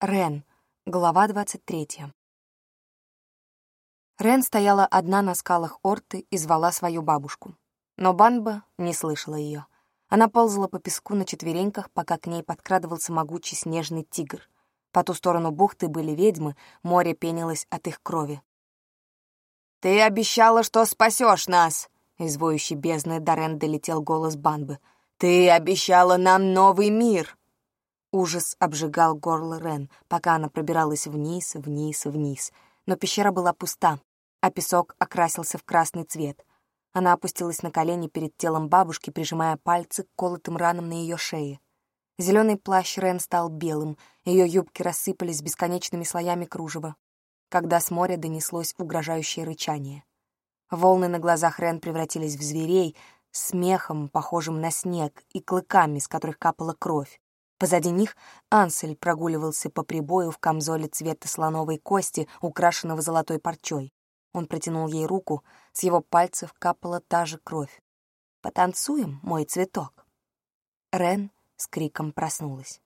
Рен. Глава 23. Рен стояла одна на скалах Орты и звала свою бабушку. Но Банба не слышала ее. Она ползала по песку на четвереньках, пока к ней подкрадывался могучий снежный тигр. По ту сторону бухты были ведьмы, море пенилось от их крови. «Ты обещала, что спасешь нас!» Из воющей бездны до Рен долетел голос Банбы. «Ты обещала нам новый мир!» Ужас обжигал горло Рен, пока она пробиралась вниз, вниз, вниз. Но пещера была пуста, а песок окрасился в красный цвет. Она опустилась на колени перед телом бабушки, прижимая пальцы к колотым ранам на ее шее. Зеленый плащ Рен стал белым, ее юбки рассыпались бесконечными слоями кружева, когда с моря донеслось угрожающее рычание. Волны на глазах Рен превратились в зверей, смехом, похожим на снег, и клыками, с которых капала кровь. Позади них Ансель прогуливался по прибою в камзоле цвета слоновой кости, украшенного золотой парчой. Он протянул ей руку, с его пальцев капала та же кровь. «Потанцуем, мой цветок?» Рен с криком проснулась.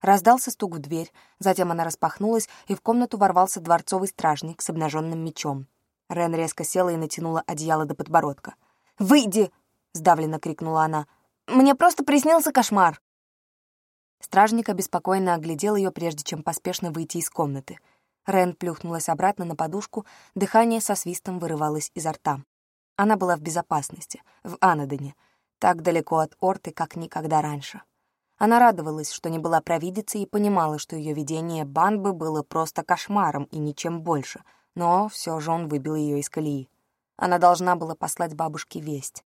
Раздался стук в дверь, затем она распахнулась, и в комнату ворвался дворцовый стражник с обнаженным мечом. Рен резко села и натянула одеяло до подбородка. «Выйди!» — сдавленно крикнула она. «Мне просто приснился кошмар!» Стражник обеспокоенно оглядел ее, прежде чем поспешно выйти из комнаты. Рен плюхнулась обратно на подушку, дыхание со свистом вырывалось изо рта. Она была в безопасности, в Анадоне, так далеко от Орты, как никогда раньше. Она радовалась, что не была провидицей и понимала, что ее видение Банбы было просто кошмаром и ничем больше, но все же он выбил ее из колеи. Она должна была послать бабушке весть.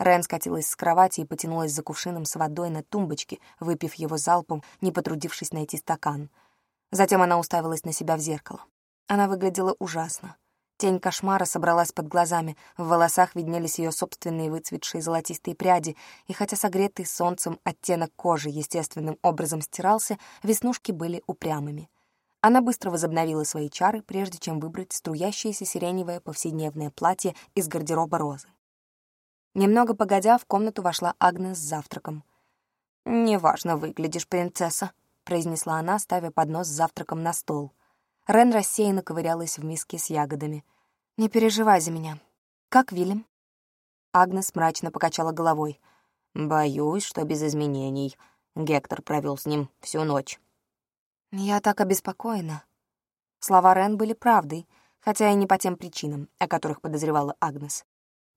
Рен скатилась с кровати и потянулась за кувшином с водой на тумбочке, выпив его залпом, не потрудившись найти стакан. Затем она уставилась на себя в зеркало. Она выглядела ужасно. Тень кошмара собралась под глазами, в волосах виднелись ее собственные выцветшие золотистые пряди, и хотя согретый солнцем оттенок кожи естественным образом стирался, веснушки были упрямыми. Она быстро возобновила свои чары, прежде чем выбрать струящееся сиреневое повседневное платье из гардероба розы. Немного погодя, в комнату вошла Агнес с завтраком. «Неважно выглядишь, принцесса», — произнесла она, ставя поднос с завтраком на стол. Рен рассеянно ковырялась в миске с ягодами. «Не переживай за меня. Как Вильям?» Агнес мрачно покачала головой. «Боюсь, что без изменений. Гектор провел с ним всю ночь». «Я так обеспокоена». Слова Рен были правдой, хотя и не по тем причинам, о которых подозревала Агнес.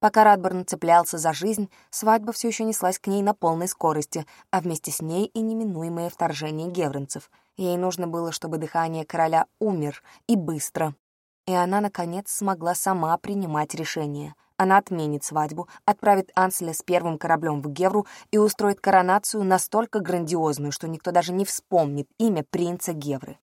Пока Радборн цеплялся за жизнь, свадьба все еще неслась к ней на полной скорости, а вместе с ней и неминуемое вторжение гевренцев. Ей нужно было, чтобы дыхание короля умер, и быстро. И она, наконец, смогла сама принимать решение. Она отменит свадьбу, отправит Анселя с первым кораблем в Гевру и устроит коронацию настолько грандиозную, что никто даже не вспомнит имя принца Гевры.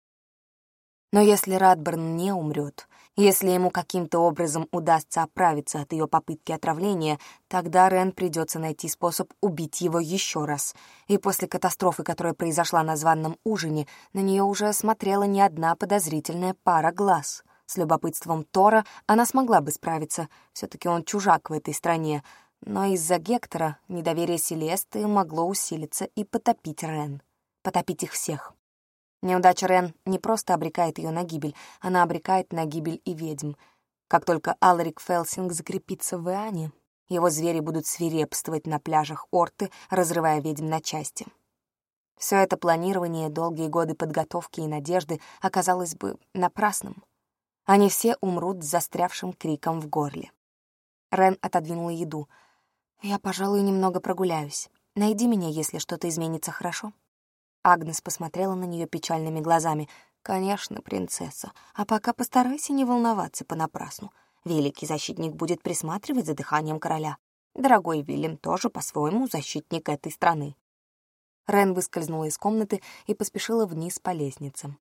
Но если Радберн не умрет, если ему каким-то образом удастся оправиться от ее попытки отравления, тогда Рен придется найти способ убить его еще раз. И после катастрофы, которая произошла на званном ужине, на нее уже смотрела не одна подозрительная пара глаз. С любопытством Тора она смогла бы справиться, все таки он чужак в этой стране, но из-за Гектора недоверие Селесты могло усилиться и потопить Рен. Потопить их всех. Неудача Рен не просто обрекает ее на гибель, она обрекает на гибель и ведьм. Как только Аларик Фелсинг закрепится в Иане, его звери будут свирепствовать на пляжах Орты, разрывая ведьм на части. Все это планирование, долгие годы подготовки и надежды оказалось бы напрасным. Они все умрут с застрявшим криком в горле. Рен отодвинула еду. «Я, пожалуй, немного прогуляюсь. Найди меня, если что-то изменится, хорошо?» Агнес посмотрела на нее печальными глазами. «Конечно, принцесса. А пока постарайся не волноваться понапрасну. Великий защитник будет присматривать за дыханием короля. Дорогой Вильям тоже по-своему защитник этой страны». Рен выскользнула из комнаты и поспешила вниз по лестницам.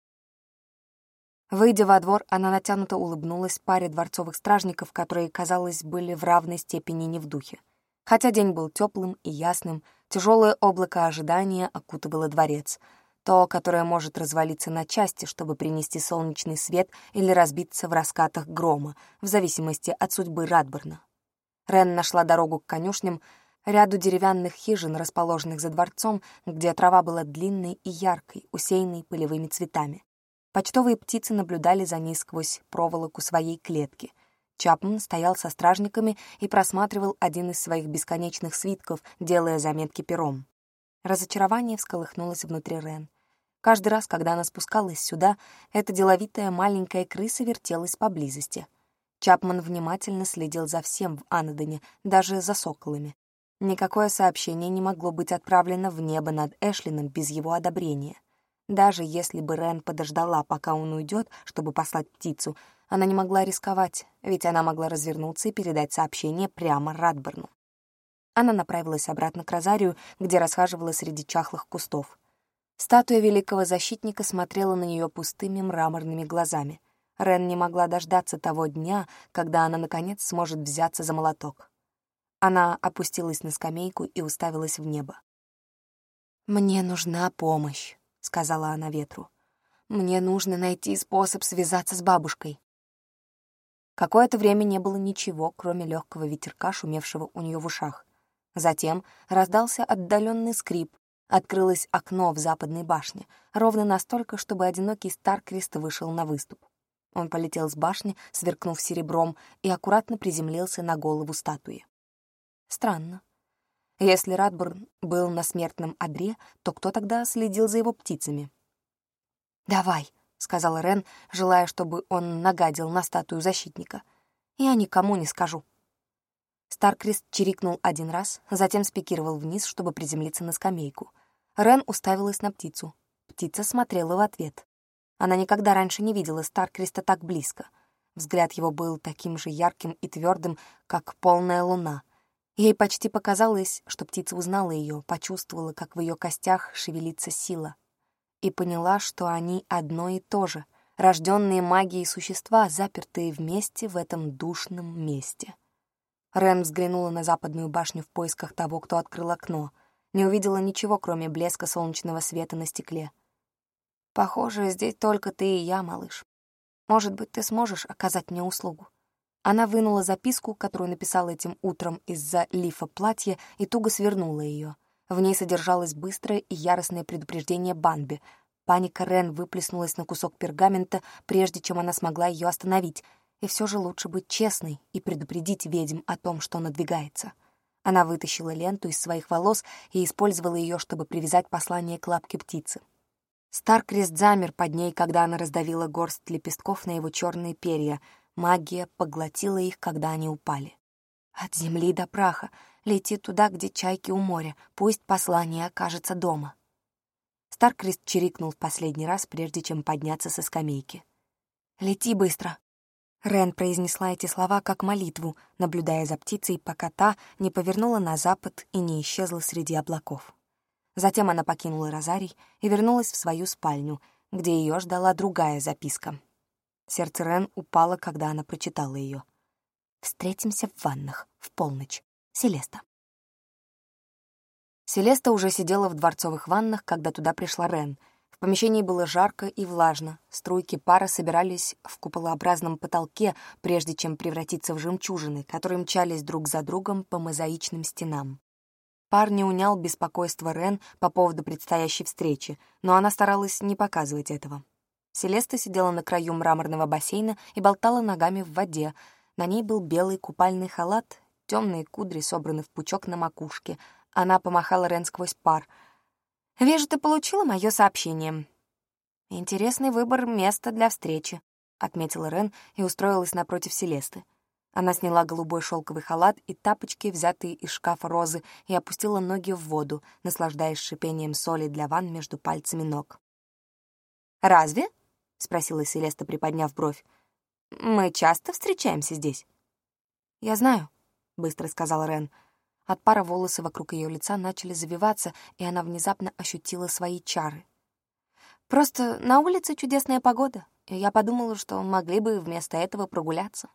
Выйдя во двор, она натянуто улыбнулась паре дворцовых стражников, которые, казалось, были в равной степени не в духе. Хотя день был теплым и ясным, тяжелое облако ожидания окутывало дворец, то, которое может развалиться на части, чтобы принести солнечный свет или разбиться в раскатах грома, в зависимости от судьбы Радберна. Рен нашла дорогу к конюшням, Ряду деревянных хижин, расположенных за дворцом, где трава была длинной и яркой, усеянной полевыми цветами. Почтовые птицы наблюдали за ней сквозь проволоку своей клетки. Чапман стоял со стражниками и просматривал один из своих бесконечных свитков, делая заметки пером. Разочарование всколыхнулось внутри Рен. Каждый раз, когда она спускалась сюда, эта деловитая маленькая крыса вертелась поблизости. Чапман внимательно следил за всем в Анадоне, даже за соколами. Никакое сообщение не могло быть отправлено в небо над Эшлином без его одобрения. Даже если бы Рен подождала, пока он уйдет, чтобы послать птицу, она не могла рисковать, ведь она могла развернуться и передать сообщение прямо Радберну. Она направилась обратно к Розарию, где расхаживала среди чахлых кустов. Статуя великого защитника смотрела на нее пустыми мраморными глазами. Рен не могла дождаться того дня, когда она, наконец, сможет взяться за молоток. Она опустилась на скамейку и уставилась в небо. «Мне нужна помощь», — сказала она ветру. «Мне нужно найти способ связаться с бабушкой». Какое-то время не было ничего, кроме легкого ветерка, шумевшего у нее в ушах. Затем раздался отдаленный скрип, открылось окно в западной башне, ровно настолько, чтобы одинокий Старкрест вышел на выступ. Он полетел с башни, сверкнув серебром, и аккуратно приземлился на голову статуи. Странно. Если Радбурн был на смертном одре, то кто тогда следил за его птицами? «Давай», — сказал Рен, желая, чтобы он нагадил на статую защитника. «Я никому не скажу». Старкрест чирикнул один раз, затем спикировал вниз, чтобы приземлиться на скамейку. Рен уставилась на птицу. Птица смотрела в ответ. Она никогда раньше не видела Старкреста так близко. Взгляд его был таким же ярким и твердым, как полная луна — Ей почти показалось, что птица узнала ее, почувствовала, как в ее костях шевелится сила, и поняла, что они одно и то же, рожденные магией существа, запертые вместе в этом душном месте. Рен взглянула на западную башню в поисках того, кто открыл окно. Не увидела ничего, кроме блеска солнечного света на стекле. «Похоже, здесь только ты и я, малыш. Может быть, ты сможешь оказать мне услугу?» Она вынула записку, которую написала этим утром из-за лифа платья, и туго свернула ее. В ней содержалось быстрое и яростное предупреждение Банби. Паника Рен выплеснулась на кусок пергамента, прежде чем она смогла ее остановить. И все же лучше быть честной и предупредить ведьм о том, что надвигается. Она вытащила ленту из своих волос и использовала ее, чтобы привязать послание к лапке птицы. Старкрест замер под ней, когда она раздавила горсть лепестков на его черные перья — Магия поглотила их, когда они упали. От земли до праха лети туда, где чайки у моря, пусть послание окажется дома. Старкрест чирикнул в последний раз, прежде чем подняться со скамейки. «Лети быстро!» Рен произнесла эти слова как молитву, наблюдая за птицей, пока та не повернула на запад и не исчезла среди облаков. Затем она покинула Розарий и вернулась в свою спальню, где ее ждала другая записка — Сердце Рен упало, когда она прочитала ее. «Встретимся в ваннах, в полночь. Селеста». Селеста уже сидела в дворцовых ваннах, когда туда пришла Рен. В помещении было жарко и влажно. Струйки пара собирались в куполообразном потолке, прежде чем превратиться в жемчужины, которые мчались друг за другом по мозаичным стенам. Пар не унял беспокойство Рен по поводу предстоящей встречи, но она старалась не показывать этого. Селеста сидела на краю мраморного бассейна и болтала ногами в воде. На ней был белый купальный халат, темные кудри собраны в пучок на макушке. Она помахала Рен сквозь пар. «Вижу, ты получила мое сообщение». «Интересный выбор места для встречи», — отметила Рен и устроилась напротив Селесты. Она сняла голубой шелковый халат и тапочки, взятые из шкафа розы, и опустила ноги в воду, наслаждаясь шипением соли для ванн между пальцами ног. «Разве?» — спросила Селеста, приподняв бровь. «Мы часто встречаемся здесь?» «Я знаю», — быстро сказал Рен. От пара волосы вокруг ее лица начали завиваться, и она внезапно ощутила свои чары. «Просто на улице чудесная погода, и я подумала, что могли бы вместо этого прогуляться».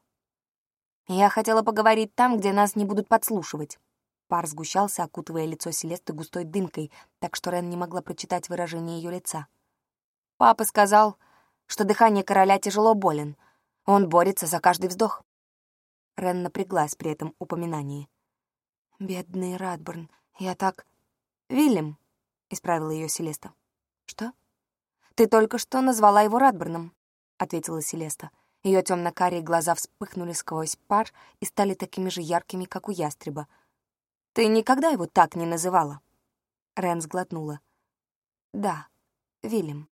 «Я хотела поговорить там, где нас не будут подслушивать». Пар сгущался, окутывая лицо Селесты густой дымкой, так что Рен не могла прочитать выражение ее лица. «Папа сказал, что дыхание короля тяжело болен. Он борется за каждый вздох. Рен напряглась при этом упоминании. Бедный Радберн. Я так... Вильям, — исправила ее Селеста. Что? Ты только что назвала его Радберном, — ответила Селеста. Ее темно-карие глаза вспыхнули сквозь пар и стали такими же яркими, как у ястреба. Ты никогда его так не называла? Рен сглотнула. Да, Вильям.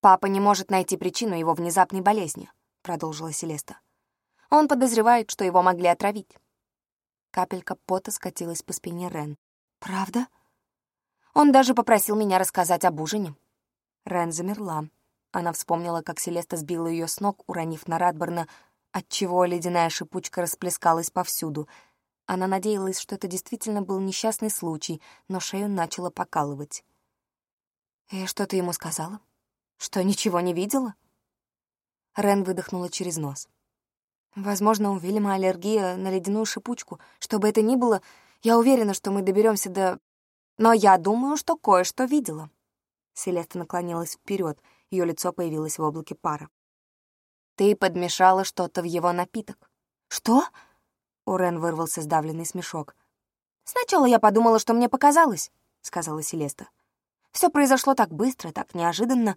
Папа не может найти причину его внезапной болезни, продолжила Селеста. Он подозревает, что его могли отравить. Капелька пота скатилась по спине Рен. «Правда?» Он даже попросил меня рассказать об ужине. Рен замерла. Она вспомнила, как Селеста сбила ее с ног, уронив на Радборна, отчего ледяная шипучка расплескалась повсюду. Она надеялась, что это действительно был несчастный случай, но шею начала покалывать. «И что ты ему сказала? Что, ничего не видела?» Рен выдохнула через нос. Возможно, у Вильяма аллергия на ледяную шипучку. Что бы это ни было, я уверена, что мы доберемся до... Но я думаю, что кое-что видела. Селеста наклонилась вперед, ее лицо появилось в облаке пара. Ты подмешала что-то в его напиток. Что? У Рен вырвался сдавленный смешок. Сначала я подумала, что мне показалось, сказала Селеста. Все произошло так быстро, так неожиданно,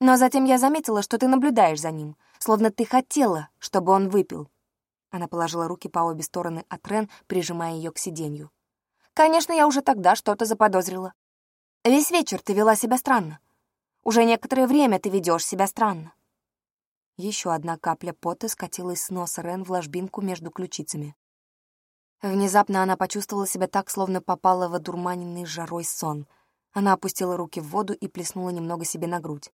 но затем я заметила, что ты наблюдаешь за ним, словно ты хотела, чтобы он выпил. Она положила руки по обе стороны от Рен, прижимая ее к сиденью. Конечно, я уже тогда что-то заподозрила. Весь вечер ты вела себя странно. Уже некоторое время ты ведешь себя странно. Еще одна капля пота скатилась с носа Рен в ложбинку между ключицами. Внезапно она почувствовала себя так, словно попала в одурманенный жарой сон. Она опустила руки в воду и плеснула немного себе на грудь.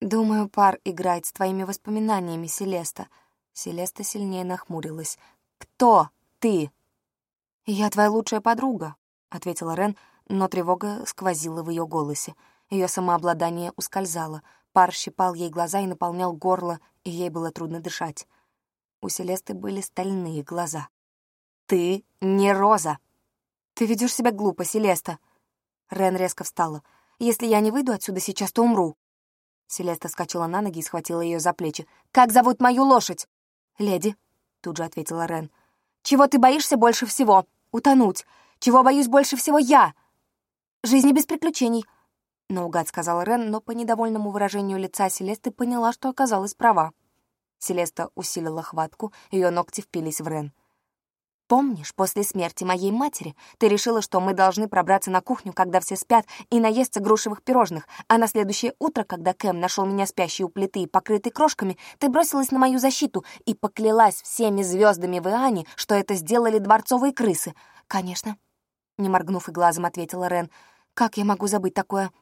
«Думаю, пар играет с твоими воспоминаниями, Селеста». Селеста сильнее нахмурилась. «Кто ты?» «Я твоя лучшая подруга», — ответила Рен, но тревога сквозила в ее голосе. Ее самообладание ускользало. Пар щипал ей глаза и наполнял горло, и ей было трудно дышать. У Селесты были стальные глаза. «Ты не Роза!» «Ты ведешь себя глупо, Селеста!» Рен резко встала. «Если я не выйду отсюда сейчас, то умру!» Селеста скачала на ноги и схватила ее за плечи. «Как зовут мою лошадь?» «Леди», — тут же ответила Рен. «Чего ты боишься больше всего? Утонуть. Чего боюсь больше всего я?» «Жизни без приключений», — наугад сказала Рен, но по недовольному выражению лица Селесты поняла, что оказалась права. Селеста усилила хватку, ее ногти впились в Рен. Помнишь, после смерти моей матери ты решила, что мы должны пробраться на кухню, когда все спят, и наесться грушевых пирожных, а на следующее утро, когда Кэм нашел меня спящей у плиты и покрытой крошками, ты бросилась на мою защиту и поклялась всеми звездами в Иоанне, что это сделали дворцовые крысы? Конечно. Не моргнув и глазом, ответила Рен. Как я могу забыть такое?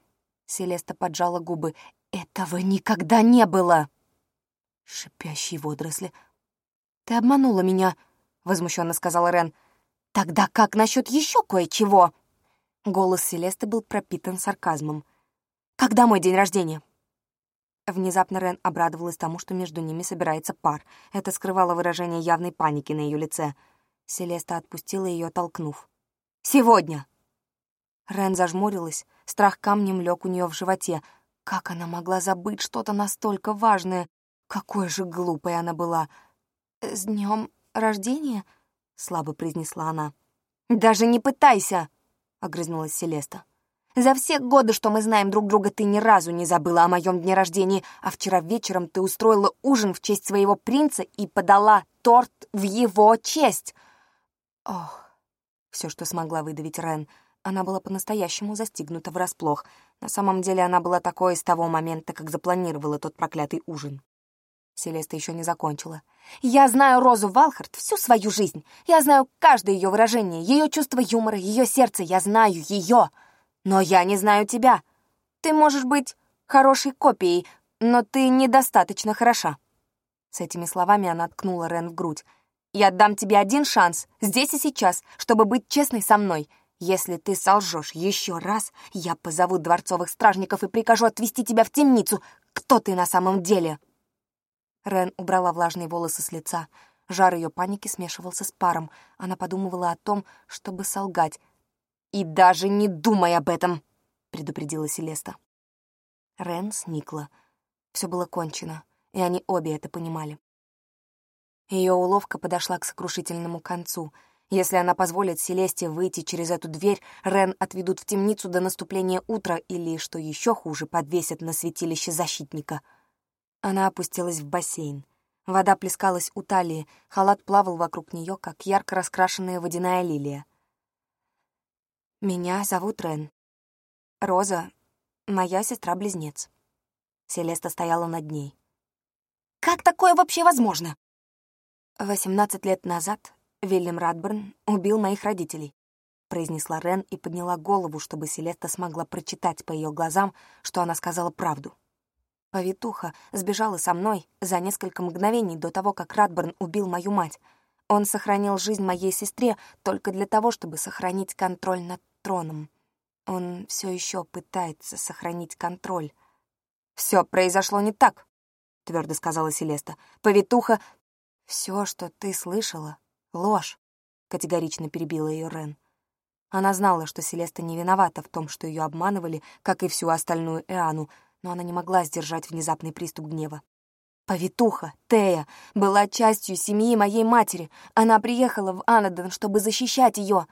Селеста поджала губы. Этого никогда не было. Шипящие водоросли. Ты обманула меня, — возмущенно сказала Рен. «Тогда как насчет еще кое-чего?» Голос Селесты был пропитан сарказмом. «Когда мой день рождения?» Внезапно Рен обрадовалась тому, что между ними собирается пар. Это скрывало выражение явной паники на ее лице. Селеста отпустила ее, толкнув. «Сегодня!» Рен зажмурилась, страх камнем лег у нее в животе. Как она могла забыть что-то настолько важное? Какой же глупой она была! «С днем рождения?» — слабо произнесла она. «Даже не пытайся!» — огрызнулась Селеста. «За все годы, что мы знаем друг друга, ты ни разу не забыла о моем дне рождения, а вчера вечером ты устроила ужин в честь своего принца и подала торт в его честь!» Ох, все, что смогла выдавить Рен. Она была по-настоящему застигнута врасплох. На самом деле она была такой с того момента, как запланировала тот проклятый ужин. Селеста еще не закончила. «Я знаю Розу Валхарт всю свою жизнь. Я знаю каждое ее выражение, ее чувство юмора, ее сердце. Я знаю ее. Но я не знаю тебя. Ты можешь быть хорошей копией, но ты недостаточно хороша». С этими словами она ткнула Рен в грудь. «Я дам тебе один шанс, здесь и сейчас, чтобы быть честной со мной. Если ты солжешь еще раз, я позову дворцовых стражников и прикажу отвезти тебя в темницу. Кто ты на самом деле?» Рен убрала влажные волосы с лица. Жар ее паники смешивался с паром. Она подумывала о том, чтобы солгать. «И даже не думай об этом!» — предупредила Селеста. Рен сникла. Все было кончено, и они обе это понимали. Ее уловка подошла к сокрушительному концу. Если она позволит Селесте выйти через эту дверь, Рен отведут в темницу до наступления утра или, что еще хуже, подвесят на святилище защитника. Она опустилась в бассейн. Вода плескалась у талии, халат плавал вокруг нее, как ярко раскрашенная водяная лилия. «Меня зовут Рен. Роза — моя сестра-близнец». Селеста стояла над ней. «Как такое вообще возможно?» Восемнадцать лет назад Вильям Радберн убил моих родителей», — произнесла Рен и подняла голову, чтобы Селеста смогла прочитать по ее глазам, что она сказала правду. Повитуха сбежала со мной за несколько мгновений до того, как Радберн убил мою мать. Он сохранил жизнь моей сестре только для того, чтобы сохранить контроль над троном. Он все еще пытается сохранить контроль. Все произошло не так, твердо сказала Селеста. Повитуха, все, что ты слышала, «Ложь», — категорично перебила ее Рен. Она знала, что Селеста не виновата в том, что ее обманывали, как и всю остальную Эану, но она не могла сдержать внезапный приступ гнева. «Повитуха, Тея, была частью семьи моей матери. Она приехала в Анадон, чтобы защищать ее.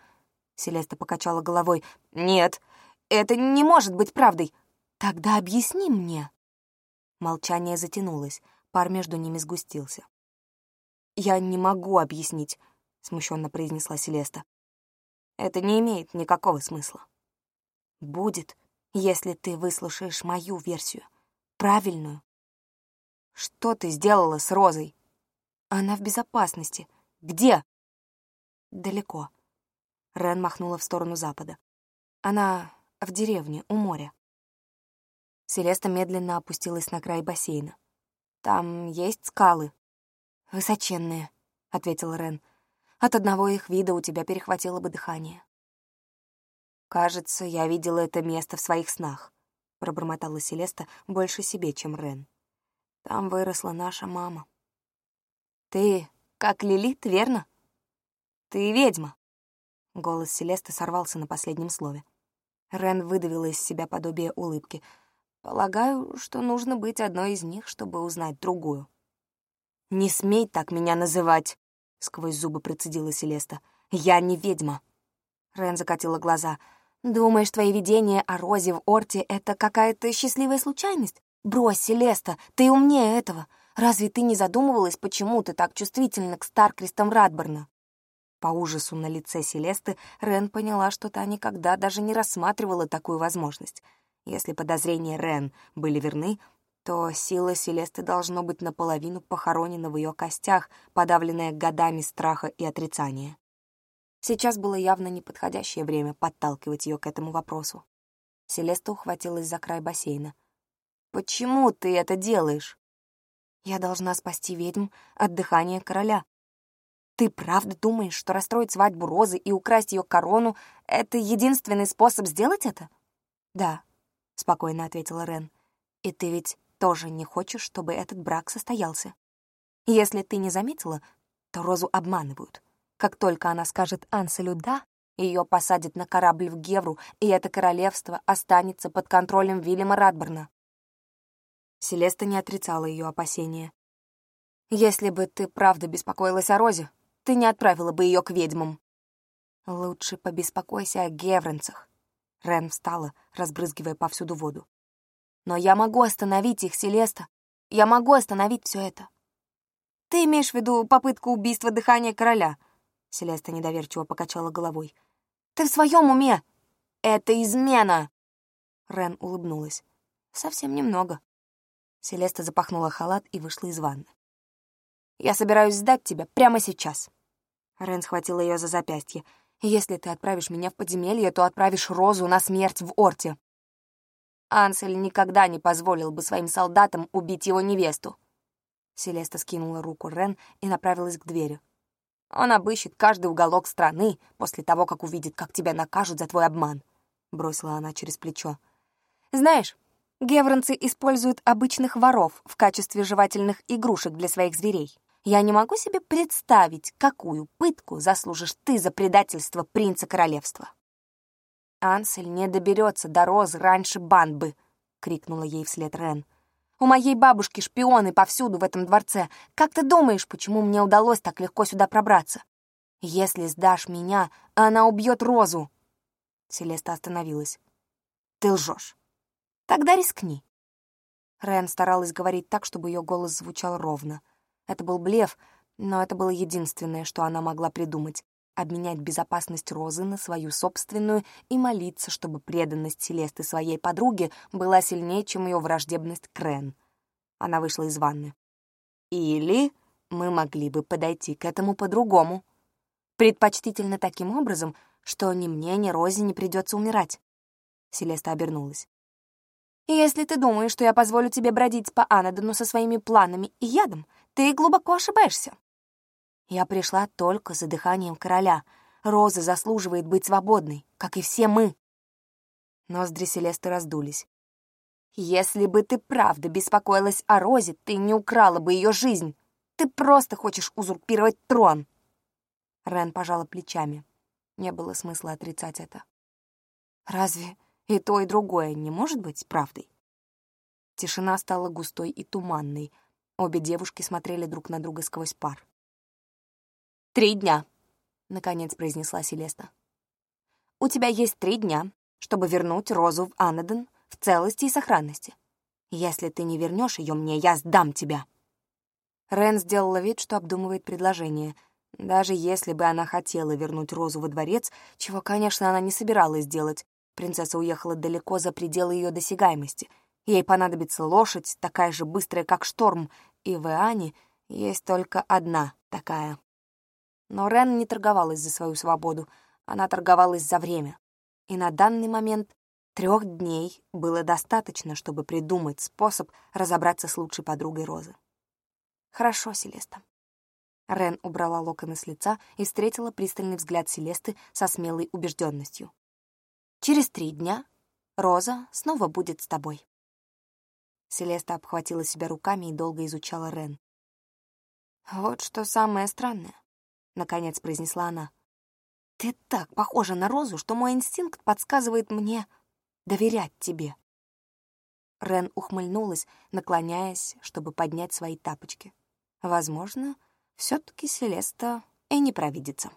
Селеста покачала головой. «Нет, это не может быть правдой. Тогда объясни мне». Молчание затянулось, пар между ними сгустился. «Я не могу объяснить», — смущенно произнесла Селеста. «Это не имеет никакого смысла». «Будет, если ты выслушаешь мою версию, правильную». «Что ты сделала с Розой?» «Она в безопасности. Где?» «Далеко». Рен махнула в сторону запада. «Она в деревне, у моря». Селеста медленно опустилась на край бассейна. «Там есть скалы?» «Высоченные», — ответил Рен. «От одного их вида у тебя перехватило бы дыхание». «Кажется, я видела это место в своих снах», — пробормотала Селеста больше себе, чем Рен. «Там выросла наша мама». «Ты как Лилит, верно? Ты ведьма». Голос Селесты сорвался на последнем слове. Рен выдавила из себя подобие улыбки. «Полагаю, что нужно быть одной из них, чтобы узнать другую». «Не смей так меня называть!» — сквозь зубы процедила Селеста. «Я не ведьма!» Рен закатила глаза. «Думаешь, твои видения о Розе в Орте — это какая-то счастливая случайность? Брось, Селеста, ты умнее этого. Разве ты не задумывалась, почему ты так чувствительна к Старкристам Радборна?» По ужасу на лице Селесты Рен поняла, что та никогда даже не рассматривала такую возможность. Если подозрения Рен были верны, то сила Селесты должно быть наполовину похоронена в ее костях, подавленная годами страха и отрицания. Сейчас было явно неподходящее время подталкивать ее к этому вопросу. Селеста ухватилась за край бассейна. «Почему ты это делаешь?» «Я должна спасти ведьм от дыхания короля». «Ты правда думаешь, что расстроить свадьбу Розы и украсть ее корону — это единственный способ сделать это?» «Да», — спокойно ответила Рен. «И ты ведь тоже не хочешь, чтобы этот брак состоялся. Если ты не заметила, то Розу обманывают. Как только она скажет Анселю «да», ее посадят на корабль в Гевру, и это королевство останется под контролем Вильяма Радберна. Селеста не отрицала ее опасения. «Если бы ты правда беспокоилась о Розе, ты не отправила бы ее к ведьмам». «Лучше побеспокойся о гевренцах». Рен встала, разбрызгивая повсюду воду. Но я могу остановить их, Селеста. Я могу остановить все это. Ты имеешь в виду попытку убийства дыхания короля? Селеста недоверчиво покачала головой. Ты в своем уме? Это измена! Рен улыбнулась. Совсем немного. Селеста запахнула халат и вышла из ванны. «Я собираюсь сдать тебя прямо сейчас». Рен схватила ее за запястье. «Если ты отправишь меня в подземелье, то отправишь Розу на смерть в Орте». Ансель никогда не позволил бы своим солдатам убить его невесту. Селеста скинула руку Рен и направилась к двери. «Он обыщет каждый уголок страны после того, как увидит, как тебя накажут за твой обман», — бросила она через плечо. «Знаешь, гевронцы используют обычных воров в качестве жевательных игрушек для своих зверей. Я не могу себе представить, какую пытку заслужишь ты за предательство принца королевства». «Ансель не доберется до Розы раньше Банбы!» — крикнула ей вслед Рен. «У моей бабушки шпионы повсюду в этом дворце. Как ты думаешь, почему мне удалось так легко сюда пробраться? Если сдашь меня, она убьет Розу. Селеста остановилась. Ты лжешь. Тогда рискни. Рен старалась говорить так, чтобы ее голос звучал ровно. Это был блеф, но это было единственное, что она могла придумать — обменять безопасность Розы на свою собственную и молиться, чтобы преданность Селесты своей подруге была сильнее, чем ее враждебность к Рен. Она вышла из ванны. «Или мы могли бы подойти к этому по-другому. Предпочтительно таким образом, что ни мне, ни Розе не придется умирать». Селеста обернулась. «Если ты думаешь, что я позволю тебе бродить по Анадону со своими планами и ядом, ты глубоко ошибаешься. Я пришла только за дыханием короля. Роза заслуживает быть свободной, как и все мы. Ноздри Селесты раздулись. Если бы ты правда беспокоилась о Розе, ты не украла бы ее жизнь. Ты просто хочешь узурпировать трон. Рен пожала плечами. Не было смысла отрицать это. Разве и то, и другое не может быть правдой? Тишина стала густой и туманной — Обе девушки смотрели друг на друга сквозь пар. «Три дня», — наконец произнесла Селеста. «У тебя есть три дня, чтобы вернуть Розу в Анадон в целости и сохранности. Если ты не вернешь ее мне, я сдам тебя». Рен сделала вид, что обдумывает предложение. Даже если бы она хотела вернуть Розу во дворец, чего, конечно, она не собиралась делать, принцесса уехала далеко за пределы ее досягаемости — Ей понадобится лошадь, такая же быстрая, как шторм, и в Иане есть только одна такая. Но Рен не торговалась за свою свободу, она торговалась за время. И на данный момент трех дней было достаточно, чтобы придумать способ разобраться с лучшей подругой Розы. «Хорошо, Селеста». Рен убрала локоны с лица и встретила пристальный взгляд Селесты со смелой убежденностью. «Через три дня Роза снова будет с тобой». Селеста обхватила себя руками и долго изучала Рен. «Вот что самое странное», — наконец произнесла она. «Ты так похожа на Розу, что мой инстинкт подсказывает мне доверять тебе». Рен ухмыльнулась, наклоняясь, чтобы поднять свои тапочки. Возможно, все таки Селеста и не провидится.